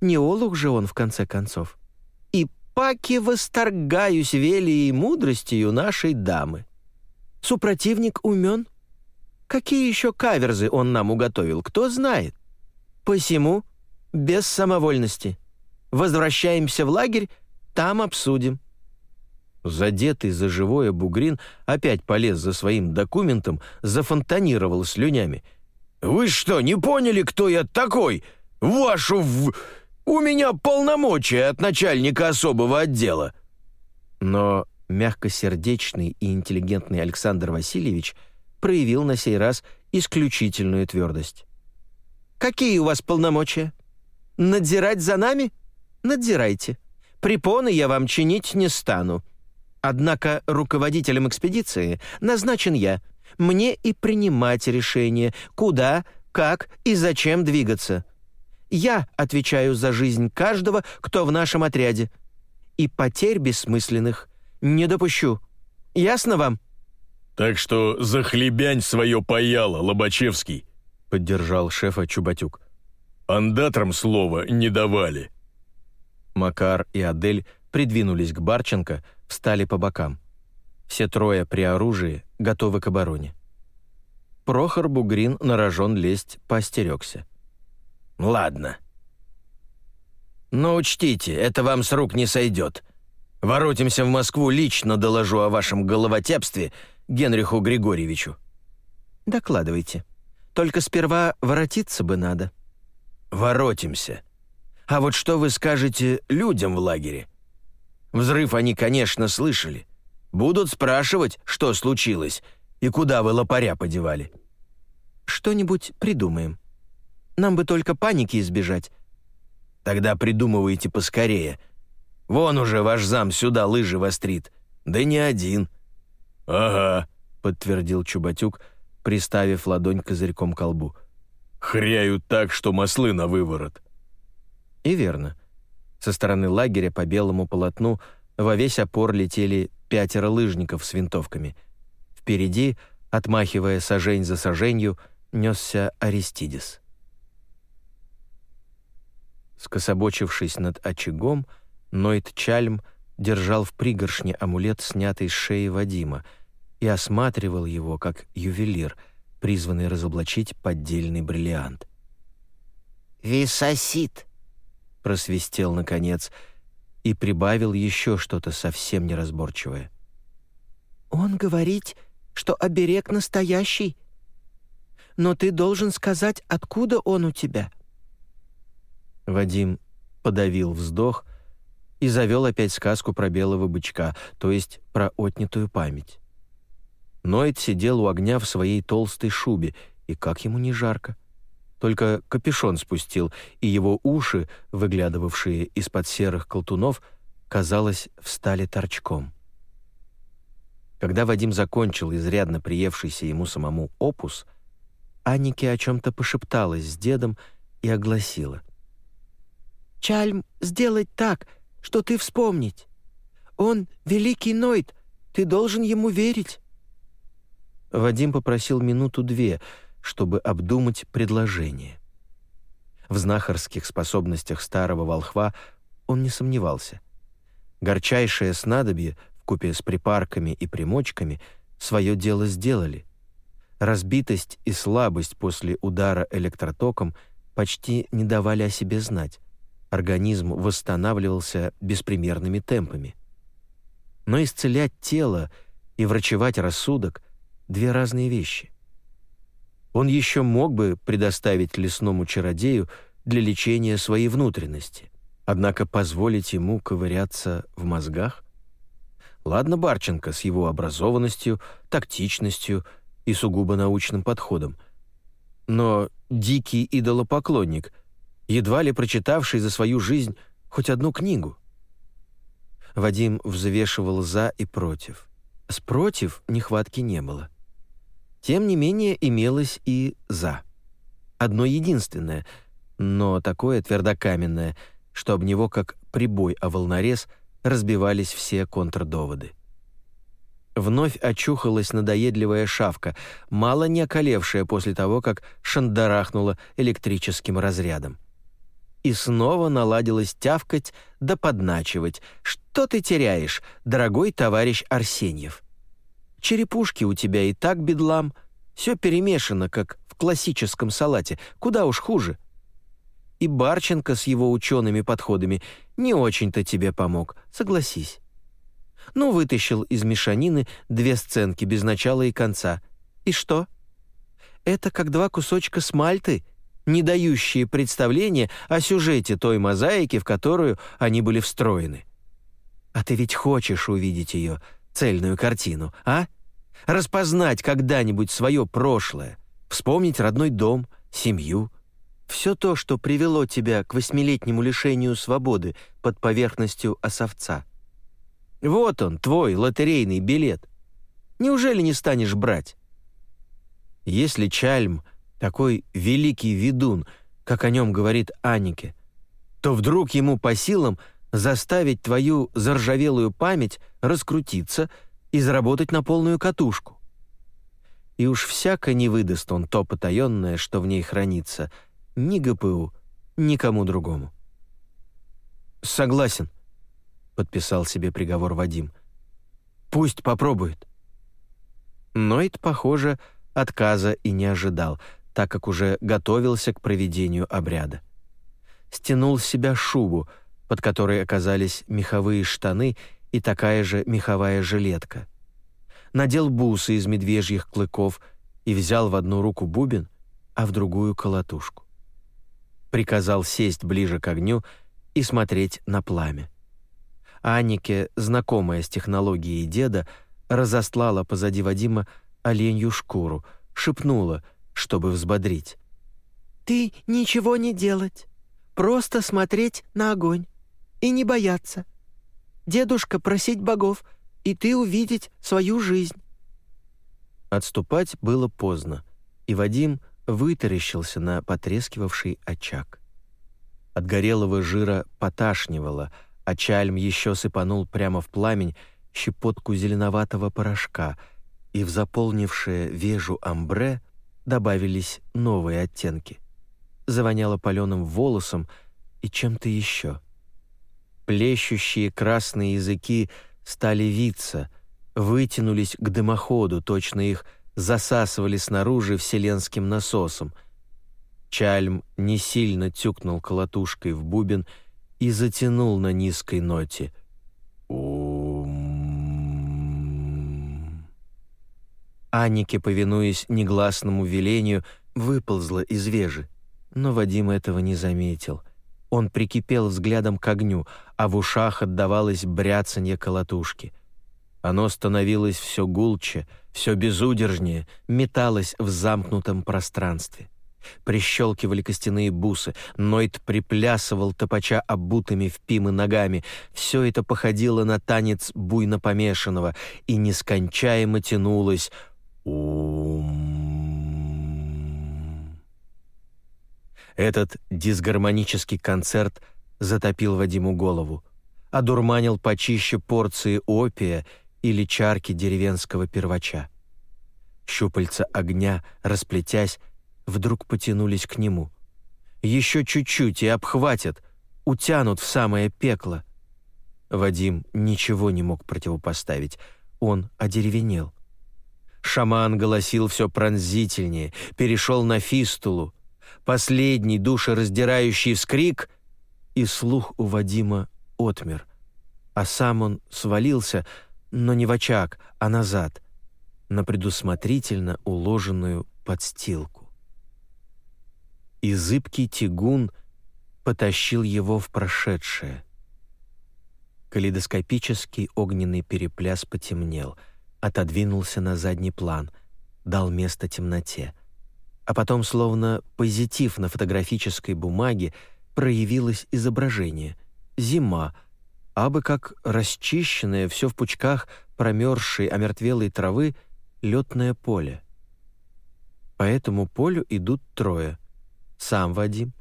Не олух же он, в конце концов. И паки восторгаюсь велией мудростью нашей дамы. Супротивник умен. Какие еще каверзы он нам уготовил, кто знает. Посему, без самовольности. Возвращаемся в лагерь, там обсудим. Задетый за живое бугрин опять полез за своим документом, зафонтанировал слюнями. «Вы что, не поняли, кто я такой? Вашу... В... У меня полномочия от начальника особого отдела!» Но мягкосердечный и интеллигентный Александр Васильевич проявил на сей раз исключительную твердость. «Какие у вас полномочия? Надзирать за нами? Надзирайте. Препоны я вам чинить не стану. Однако руководителем экспедиции назначен я. Мне и принимать решение, куда, как и зачем двигаться. Я отвечаю за жизнь каждого, кто в нашем отряде. и потерь бессмысленных не допущу. Ясно вам?» «Так что захлебянь свое паяло, Лобачевский», — поддержал шефа Чубатюк. «Андатрам слова не давали». Макар и Адель придвинулись к Барченко, встали по бокам. Все трое при оружии, готовы к обороне. Прохор Бугрин нарожен лезть поостерегся. «Ладно. Но учтите, это вам с рук не сойдет. Воротимся в Москву, лично доложу о вашем головотепстве Генриху Григорьевичу». «Докладывайте. Только сперва воротиться бы надо». «Воротимся. А вот что вы скажете людям в лагере? Взрыв они, конечно, слышали. Будут спрашивать, что случилось, и куда вы лопаря подевали?» «Что-нибудь придумаем. Нам бы только паники избежать». «Тогда придумывайте поскорее. Вон уже ваш зам сюда лыжи вострит. Да не один». «Ага», — подтвердил Чубатюк, приставив ладонь козырьком к колбу. «Хряют так, что маслы на выворот». И верно. Со стороны лагеря по белому полотну во весь опор летели пятеро лыжников с винтовками. Впереди, отмахивая сажень за саженью, несся Аристидис. Скособочившись над очагом, Нойт Чальм держал в пригоршне амулет, снятый с шеи Вадима, и осматривал его как ювелир, призванный разоблачить поддельный бриллиант. «Висосит!» — просвистел наконец и прибавил еще что-то совсем неразборчивое. «Он говорит, что оберег настоящий. Но ты должен сказать, откуда он у тебя». Вадим подавил вздох и завел опять сказку про белого бычка, то есть про отнятую память. Ноид сидел у огня в своей толстой шубе, и как ему не жарко. Только капюшон спустил, и его уши, выглядывавшие из-под серых колтунов, казалось, встали торчком. Когда Вадим закончил изрядно приевшийся ему самому опус, Аннике о чем-то пошепталась с дедом и огласила. «Чальм сделать так, что ты вспомнить. Он великий Нойд, ты должен ему верить». Вадим попросил минуту-две, чтобы обдумать предложение. В знахарских способностях старого волхва он не сомневался. Горчайшее снадобье вкупе с припарками и примочками свое дело сделали. Разбитость и слабость после удара электротоком почти не давали о себе знать. Организм восстанавливался беспримерными темпами. Но исцелять тело и врачевать рассудок — две разные вещи. Он еще мог бы предоставить лесному чародею для лечения своей внутренности, однако позволить ему ковыряться в мозгах? Ладно Барченко с его образованностью, тактичностью и сугубо научным подходом. Но дикий идолопоклонник, едва ли прочитавший за свою жизнь хоть одну книгу. Вадим взвешивал «за» и «против». С «против» нехватки не было. Тем не менее имелось и «за». Одно единственное, но такое твердокаменное, что об него, как прибой о волнорез – разбивались все контрдоводы. Вновь очухалась надоедливая шавка, мало не околевшая после того, как шандарахнула электрическим разрядом. И снова наладилась тявкать да подначивать. «Что ты теряешь, дорогой товарищ Арсеньев? Черепушки у тебя и так бедлам, все перемешано, как в классическом салате, куда уж хуже» и Барченко с его учеными подходами не очень-то тебе помог, согласись. Ну, вытащил из мешанины две сценки без начала и конца. И что? Это как два кусочка смальты, не дающие представления о сюжете той мозаики, в которую они были встроены. А ты ведь хочешь увидеть ее, цельную картину, а? Распознать когда-нибудь свое прошлое, вспомнить родной дом, семью — все то, что привело тебя к восьмилетнему лишению свободы под поверхностью осовца. Вот он, твой лотерейный билет. Неужели не станешь брать? Если Чальм такой великий ведун, как о нем говорит Анике, то вдруг ему по силам заставить твою заржавелую память раскрутиться и заработать на полную катушку. И уж всяко не выдаст он то потаенное, что в ней хранится, ни ГПУ, никому другому. «Согласен», — подписал себе приговор Вадим. «Пусть попробует». Нойт, похоже, отказа и не ожидал, так как уже готовился к проведению обряда. Стянул с себя шубу, под которой оказались меховые штаны и такая же меховая жилетка. Надел бусы из медвежьих клыков и взял в одну руку бубен, а в другую — колотушку. Приказал сесть ближе к огню и смотреть на пламя. Анике, знакомая с технологией деда, разослала позади Вадима оленью шкуру, шепнула, чтобы взбодрить. «Ты ничего не делать, просто смотреть на огонь и не бояться. Дедушка просить богов, и ты увидеть свою жизнь». Отступать было поздно, и Вадим вытаращился на потрескивавший очаг. От горелого жира поташнивало, а чальм еще сыпанул прямо в пламень щепотку зеленоватого порошка, и в заполнившее вежу амбре добавились новые оттенки. Завоняло паленым волосом и чем-то еще. Плещущие красные языки стали виться, вытянулись к дымоходу, точно их засасывали снаружи вселенским насосом. Чальм не сильно тюкнул колотушкой в бубен и затянул на низкой ноте. Аннике, повинуясь негласному велению, выползла из вежи, но Вадим этого не заметил. Он прикипел взглядом к огню, а в ушах отдавалось бряцанье колотушки. Оно становилось все гулче, все безудержнее, металось в замкнутом пространстве. Прищелкивали костяные бусы, Нойт приплясывал топача обутыми в пимы ногами. Все это походило на танец буйно помешанного и нескончаемо тянулось Этот дисгармонический концерт затопил Вадиму голову, одурманил почище порции опия или чарки деревенского первача. Щупальца огня, расплетясь, вдруг потянулись к нему. Еще чуть-чуть и обхватят, утянут в самое пекло. Вадим ничего не мог противопоставить, он одеревенел. Шаман голосил все пронзительнее, перешел на фистулу. Последний душераздирающий вскрик, и слух у Вадима отмер. А сам он свалился, но не в очаг, а назад, на предусмотрительно уложенную подстилку. И зыбкий тягун потащил его в прошедшее. Калейдоскопический огненный перепляс потемнел — отодвинулся на задний план, дал место темноте. А потом, словно позитив на фотографической бумаге, проявилось изображение. Зима, абы как расчищенное, все в пучках промерзшей омертвелой травы летное поле. По этому полю идут трое. Сам Вадим.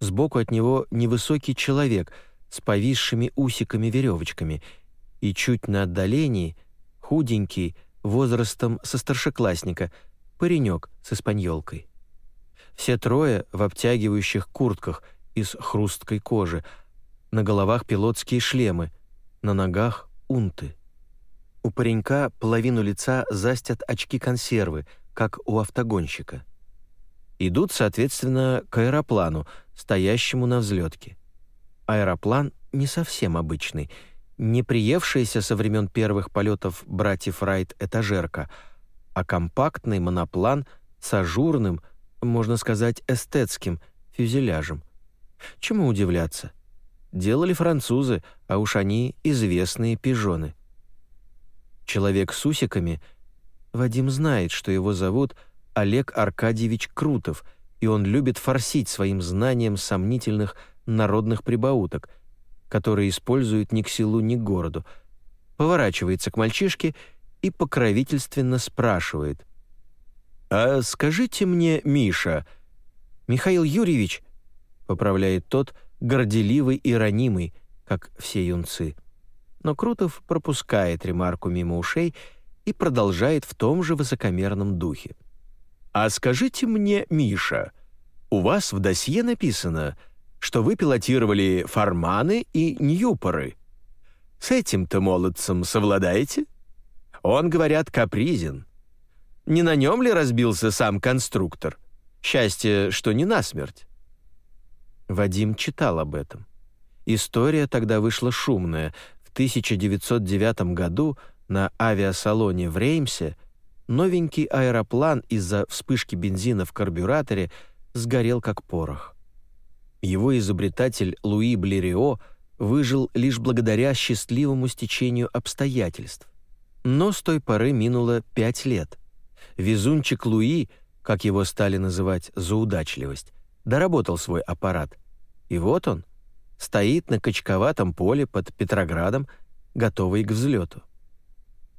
Сбоку от него невысокий человек с повисшими усиками-веревочками, и чуть на отдалении худенький, возрастом со старшеклассника, паренек с испаньолкой. Все трое в обтягивающих куртках из хрусткой кожи, на головах пилотские шлемы, на ногах унты. У паренька половину лица застят очки-консервы, как у автогонщика. Идут, соответственно, к аэроплану, стоящему на взлетке. Аэроплан не совсем обычный — не приевшаяся со времен первых полетов братьев Райт этажерка, а компактный моноплан с ажурным, можно сказать, эстетским фюзеляжем. Чему удивляться? Делали французы, а уж они известные пижоны. Человек с усиками, Вадим знает, что его зовут Олег Аркадьевич Крутов, и он любит форсить своим знанием сомнительных народных прибауток — который использует ни к селу, ни к городу, поворачивается к мальчишке и покровительственно спрашивает. «А скажите мне, Миша...» «Михаил Юрьевич», — поправляет тот, горделивый и ранимый, как все юнцы. Но Крутов пропускает ремарку мимо ушей и продолжает в том же высокомерном духе. «А скажите мне, Миша, у вас в досье написано, что вы пилотировали Фарманы и Ньюпоры. С этим-то молодцем совладаете? Он, говорят, капризен. Не на нем ли разбился сам конструктор? Счастье, что не насмерть». Вадим читал об этом. История тогда вышла шумная. В 1909 году на авиасалоне в Реймсе новенький аэроплан из-за вспышки бензина в карбюраторе сгорел как порох. Его изобретатель Луи Блерио выжил лишь благодаря счастливому стечению обстоятельств. Но с той поры минуло пять лет. Везунчик Луи, как его стали называть за удачливость, доработал свой аппарат. И вот он, стоит на качковатом поле под Петроградом, готовый к взлету.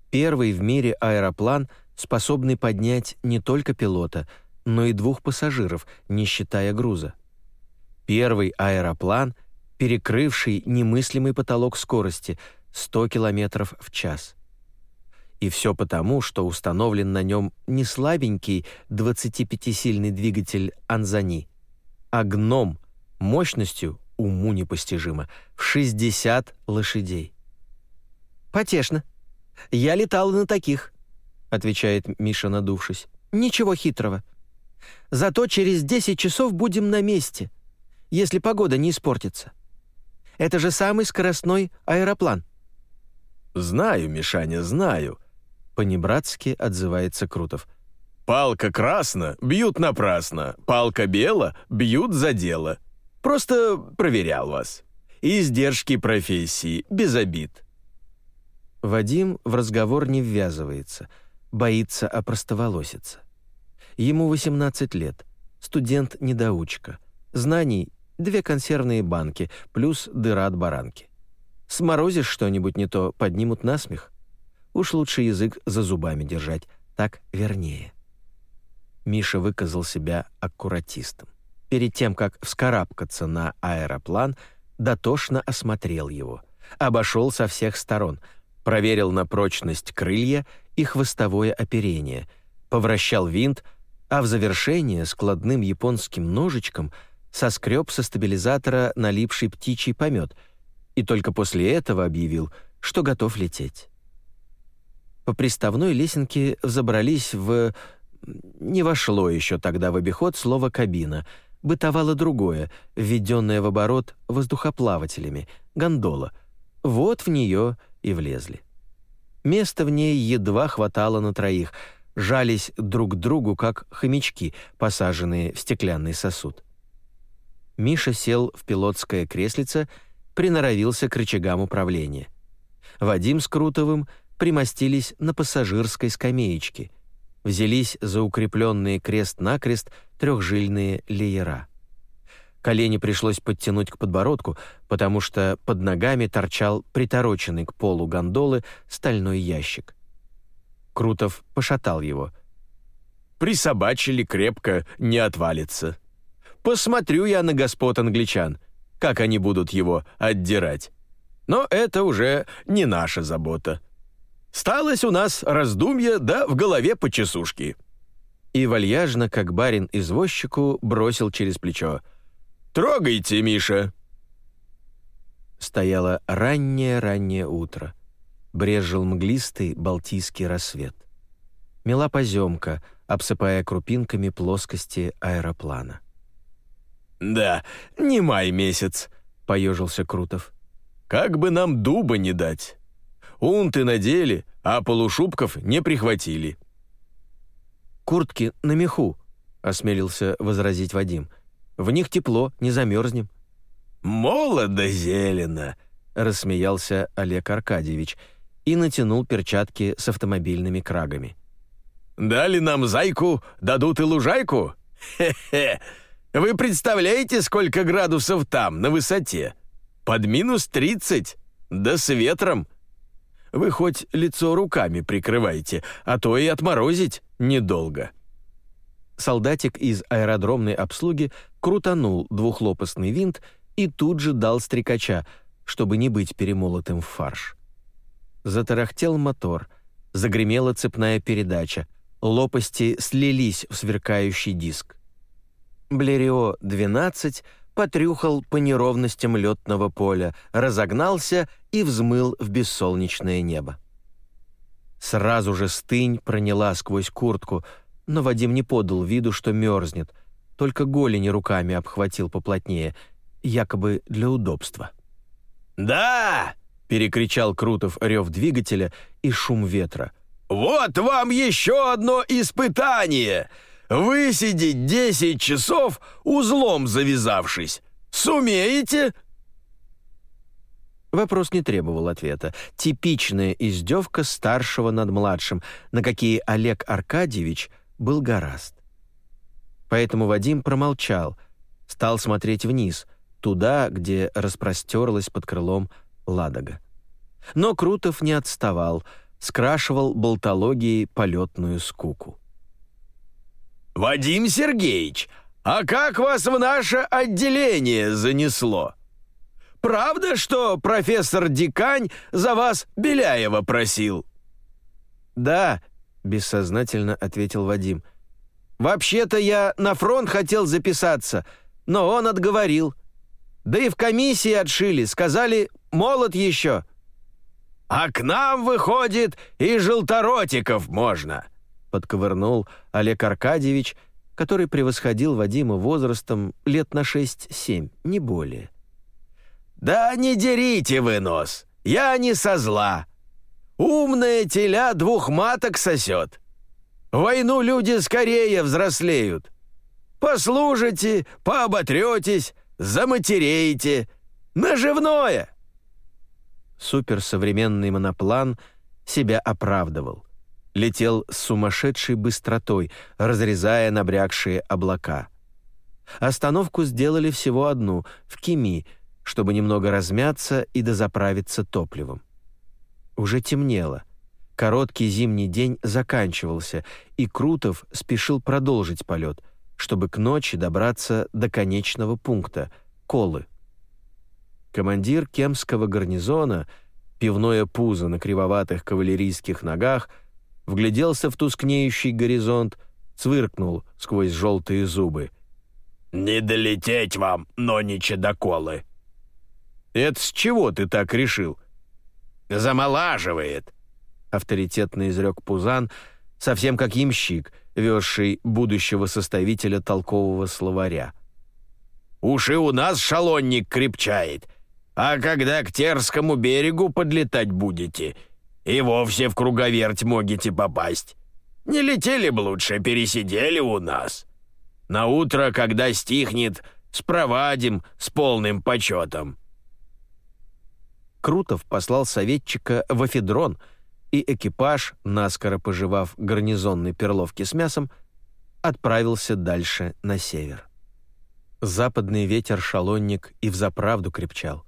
Первый в мире аэроплан, способный поднять не только пилота, но и двух пассажиров, не считая груза. Первый аэроплан, перекрывший немыслимый потолок скорости 100 км в час. И все потому, что установлен на нем не слабенький 25-сильный двигатель «Анзани», а «Гном» мощностью, уму непостижимо, в 60 лошадей. «Потешно. Я летал на таких», — отвечает Миша, надувшись. «Ничего хитрого. Зато через 10 часов будем на месте, если погода не испортится. Это же самый скоростной аэроплан». «Знаю, Мишаня, знаю», — понебратски отзывается Крутов. «Палка красна, бьют напрасно. Палка бела, бьют за дело. Просто проверял вас. Издержки профессии, без обид». Вадим в разговор не ввязывается, боится опростоволоситься. Ему 18 лет, студент-недоучка. Знаний — две консервные банки, плюс дыра от баранки. Сморозишь что-нибудь не то, поднимут насмех. Уж лучше язык за зубами держать, так вернее. Миша выказал себя аккуратистом перед тем, как вскарабкаться на аэроплан, дотошно осмотрел его, обошел со всех сторон, проверил на прочность крылья и хвостовое оперение, повращал винт, а в завершение складным японским ножичком соскреб со стабилизатора налипший птичий помет и только после этого объявил, что готов лететь. По приставной лесенке взобрались в... Не вошло еще тогда в обиход слово «кабина», бытовало другое, введенное в оборот воздухоплавателями, гондола. Вот в нее и влезли. Места в ней едва хватало на троих, жались друг к другу, как хомячки, посаженные в стеклянный сосуд. Миша сел в пилотское креслице, приноровился к рычагам управления. Вадим с Крутовым примостились на пассажирской скамеечке, взялись за укрепленные крест-накрест трехжильные леера. Колени пришлось подтянуть к подбородку, потому что под ногами торчал притороченный к полу гондолы стальной ящик. Крутов пошатал его. «Присобачили крепко, не отвалится. Посмотрю я на господ англичан, как они будут его отдирать. Но это уже не наша забота. Сталось у нас раздумье, да в голове по часушке и вальяжно, как барин извозчику, бросил через плечо. «Трогайте, Миша!» Стояло раннее-раннее утро. Брежил мглистый балтийский рассвет. Мела поземка, обсыпая крупинками плоскости аэроплана. «Да, не май месяц», — поежился Крутов. «Как бы нам дуба не дать. Унты надели, а полушубков не прихватили куртки на меху», — осмелился возразить Вадим. «В них тепло, не замерзнем». «Молодо зелено», — рассмеялся Олег Аркадьевич и натянул перчатки с автомобильными крагами. «Дали нам зайку, дадут и лужайку? Хе-хе! Вы представляете, сколько градусов там, на высоте? Под минус тридцать, да с ветром!» Вы хоть лицо руками прикрывайте, а то и отморозить недолго». Солдатик из аэродромной обслуги крутанул двухлопастный винт и тут же дал стрекача. чтобы не быть перемолотым в фарш. Затарахтел мотор, загремела цепная передача, лопасти слились в сверкающий диск. Блерио-12 потрюхал по неровностям летного поля, разогнался и взмыл в бессолнечное небо. Сразу же стынь проняла сквозь куртку, но Вадим не подал виду, что мерзнет, только голени руками обхватил поплотнее, якобы для удобства. «Да!» — перекричал Крутов рев двигателя и шум ветра. «Вот вам еще одно испытание! Высидеть десять часов, узлом завязавшись. Сумеете?» Вопрос не требовал ответа. Типичная издевка старшего над младшим, на какие Олег Аркадьевич был гораст. Поэтому Вадим промолчал, стал смотреть вниз, туда, где распростерлась под крылом Ладога. Но Крутов не отставал, скрашивал болтологией полетную скуку. «Вадим Сергеевич, а как вас в наше отделение занесло? Правда, что профессор Дикань за вас Беляева просил?» «Да», — бессознательно ответил Вадим. «Вообще-то я на фронт хотел записаться, но он отговорил. Да и в комиссии отшили, сказали, молод еще». «А к нам, выходит, и желторотиков можно», подковырнул Олег Аркадьевич, который превосходил Вадима возрастом лет на 6-7, не более. «Да не дерите вы нос, я не со зла. Умная теля двух маток сосет. войну люди скорее взрослеют. Послужите, пооботретесь, заматереете. Наживное!» Суперсовременный моноплан себя оправдывал летел с сумасшедшей быстротой, разрезая набрякшие облака. Остановку сделали всего одну, в Кими, чтобы немного размяться и дозаправиться топливом. Уже темнело. Короткий зимний день заканчивался, и Крутов спешил продолжить полет, чтобы к ночи добраться до конечного пункта — Колы. Командир Кемского гарнизона, пивное пузо на кривоватых кавалерийских ногах — вгляделся в тускнеющий горизонт, цвыркнул сквозь желтые зубы. «Не долететь вам, но не чедоколы!» «Это с чего ты так решил?» «Замолаживает!» — авторитетно изрек Пузан, совсем как ямщик, везший будущего составителя толкового словаря. «Уж и у нас шалонник крепчает, а когда к Терскому берегу подлетать будете, и вовсе в круговерть могите попасть. Не летели бы лучше, пересидели у нас. На утро, когда стихнет, спровадим с полным почетом». Крутов послал советчика в Афедрон, и экипаж, наскоро пожевав гарнизонной перловки с мясом, отправился дальше на север. Западный ветер-шалонник и взаправду крепчал.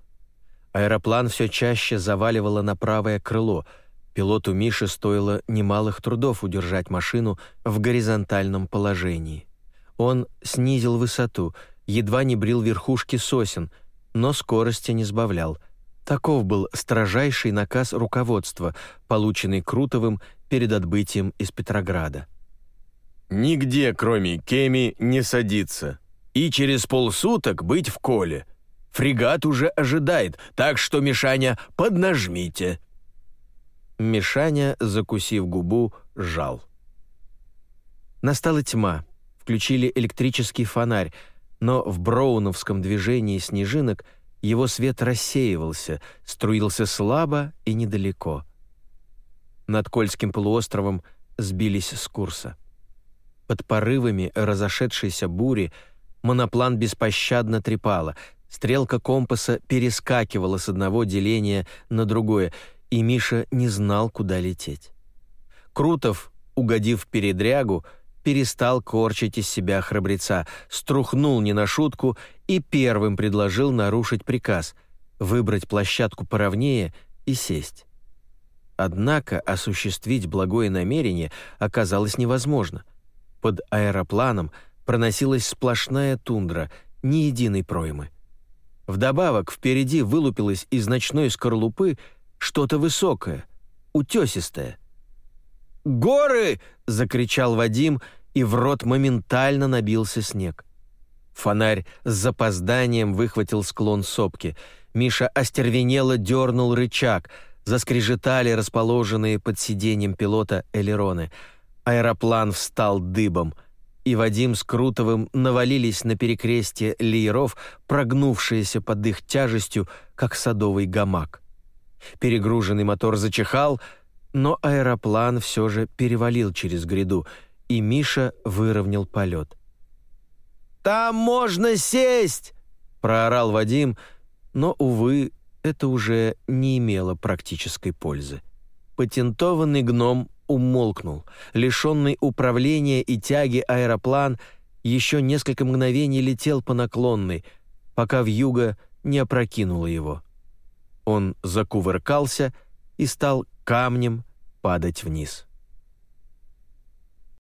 Аэроплан все чаще заваливало на правое крыло — Пилоту Миши стоило немалых трудов удержать машину в горизонтальном положении. Он снизил высоту, едва не брил верхушки сосен, но скорости не сбавлял. Таков был строжайший наказ руководства, полученный Крутовым перед отбытием из Петрограда. «Нигде, кроме Кеми, не садиться. И через полсуток быть в коле. Фрегат уже ожидает, так что, Мишаня, поднажмите». Мишаня, закусив губу, жал. Настала тьма. Включили электрический фонарь, но в броуновском движении снежинок его свет рассеивался, струился слабо и недалеко. Над Кольским полуостровом сбились с курса. Под порывами разошедшейся бури моноплан беспощадно трепало, стрелка компаса перескакивала с одного деления на другое — и Миша не знал, куда лететь. Крутов, угодив в передрягу, перестал корчить из себя храбреца, струхнул не на шутку и первым предложил нарушить приказ, выбрать площадку поровнее и сесть. Однако осуществить благое намерение оказалось невозможно. Под аэропланом проносилась сплошная тундра, ни единой проймы. Вдобавок впереди вылупилось из ночной скорлупы что-то высокое, утесистое. «Горы!» — закричал Вадим, и в рот моментально набился снег. Фонарь с запозданием выхватил склон сопки. Миша остервенело дернул рычаг. Заскрежетали расположенные под сиденьем пилота элероны. Аэроплан встал дыбом — и Вадим с Крутовым навалились на перекрестие лееров, прогнувшиеся под их тяжестью, как садовый гамак. Перегруженный мотор зачихал, но аэроплан все же перевалил через гряду, и Миша выровнял полет. «Там можно сесть!» — проорал Вадим, но, увы, это уже не имело практической пользы. Патентованный гном умолкнул. Лишенный управления и тяги аэроплан еще несколько мгновений летел по наклонной, пока вьюга не опрокинула его. Он закувыркался и стал камнем падать вниз.